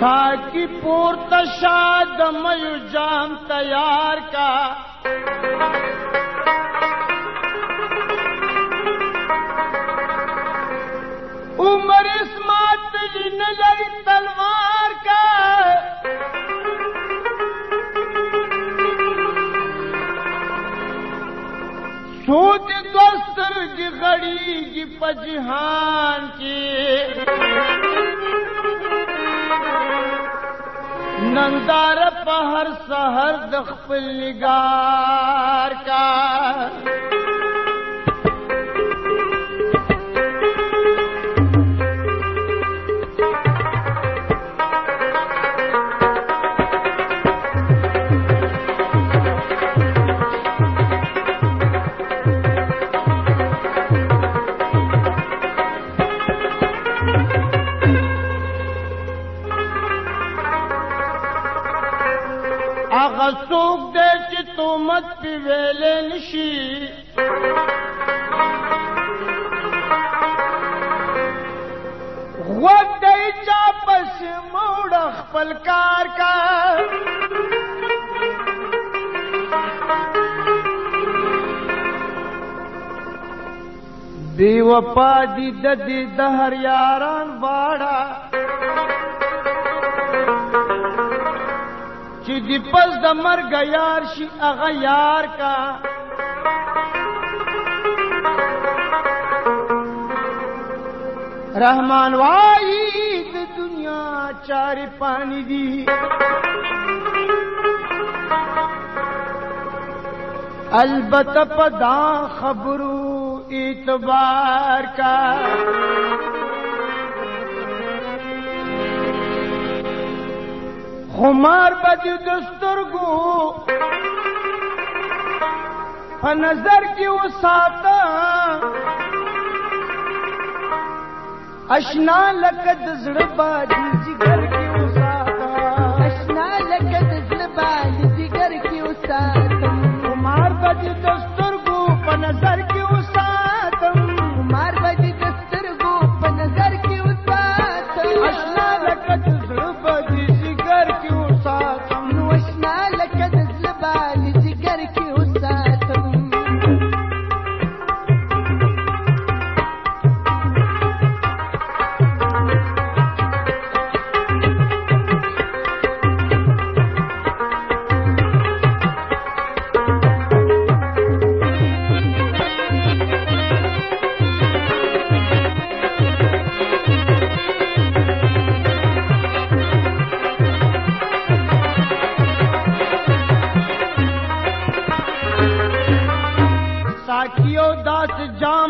ساکی پور تشاد میو جام تیار کا عمر اسمات جی نظر تلوار کا سوچ دوستر کی غڑی کی پجہان کی نندار په هر سحر د خپل نگار کا دی ویل نشي غوډې چا پس موړ خپل کار کا دی وپا دی د دې د هر یاران واړه چې دی پس د مرګ یار شي هغه یار کا رحمان وایي د دنیا چاري پانی دی البته پدا خبرو اعتبار کا خمار بدی دسترگو په نظر کې وساته اشنا لکد زړه باندې جګر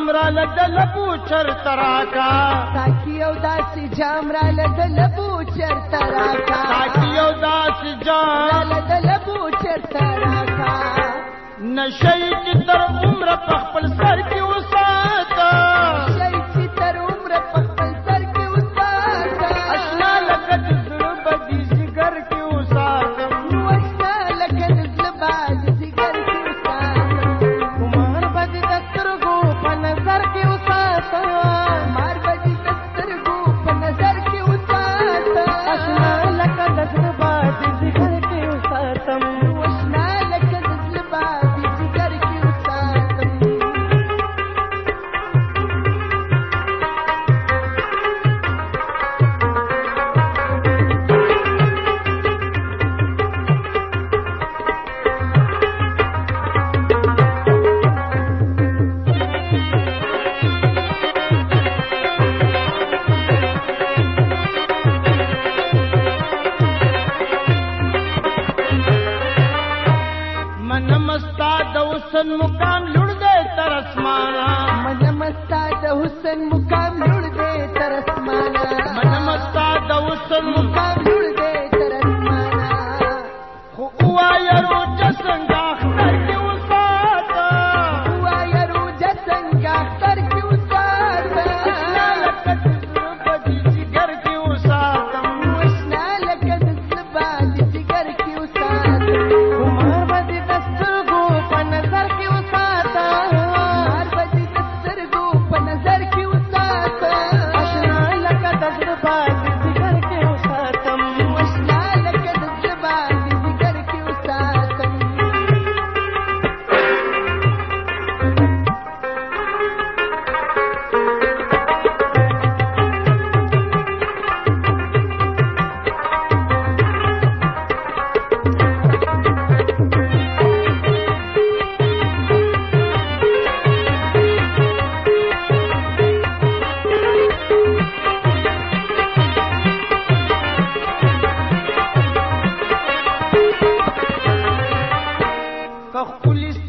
جام را لدل بوچر تراکا تاکی او داس جام را لدل بوچر تراکا تاکی او داس جام را لدل بوچر تراکا نشئی کی تر عمر پخپل سر کی وسا د حسن مقام لړ دې تر اسمانه مزه مستا د حسن مقام لړ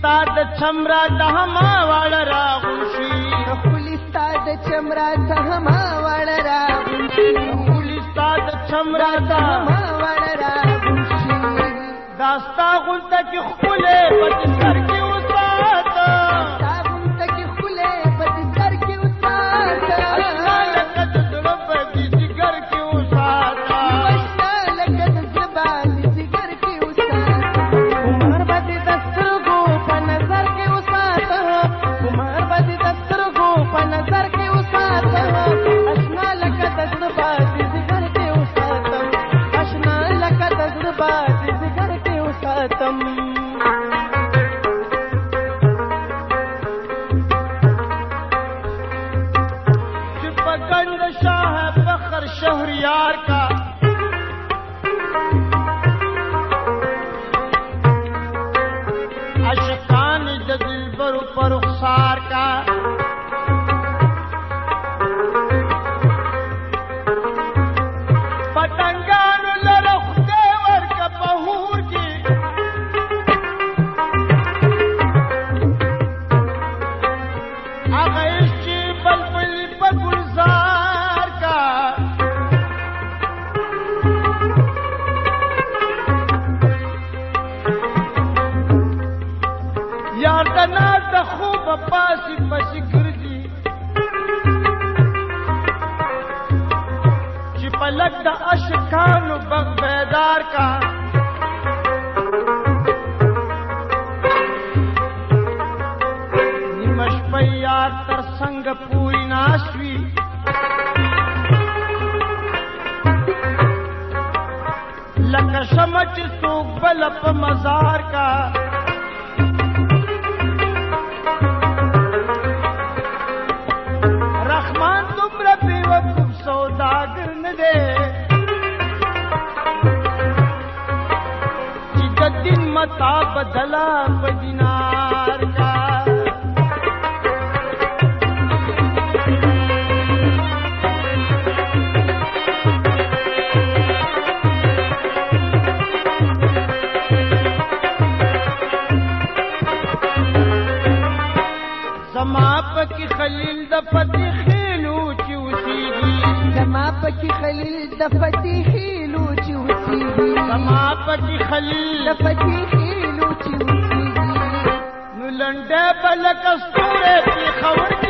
ستا د چمرا دهما وړ راغون شي خولي ستا د چمرا دهما وړ راغون شي خولي ستا د چمرا دهما وړ راغون شي داستا غونته کې خپل پټ سر کانو بم بیدار کا نیمش پیار تر سنگ پوری ناشوی لکه شمچ سوک بل په مزار کا بدلا په دینار کا زما پکې خلیل د پتی خېلو چې وسیږي زما پکې خلیل د پتی خېلو چې وسیږي زما پکې خلیل د پتی لنڈے پلک استورے کی خبر دی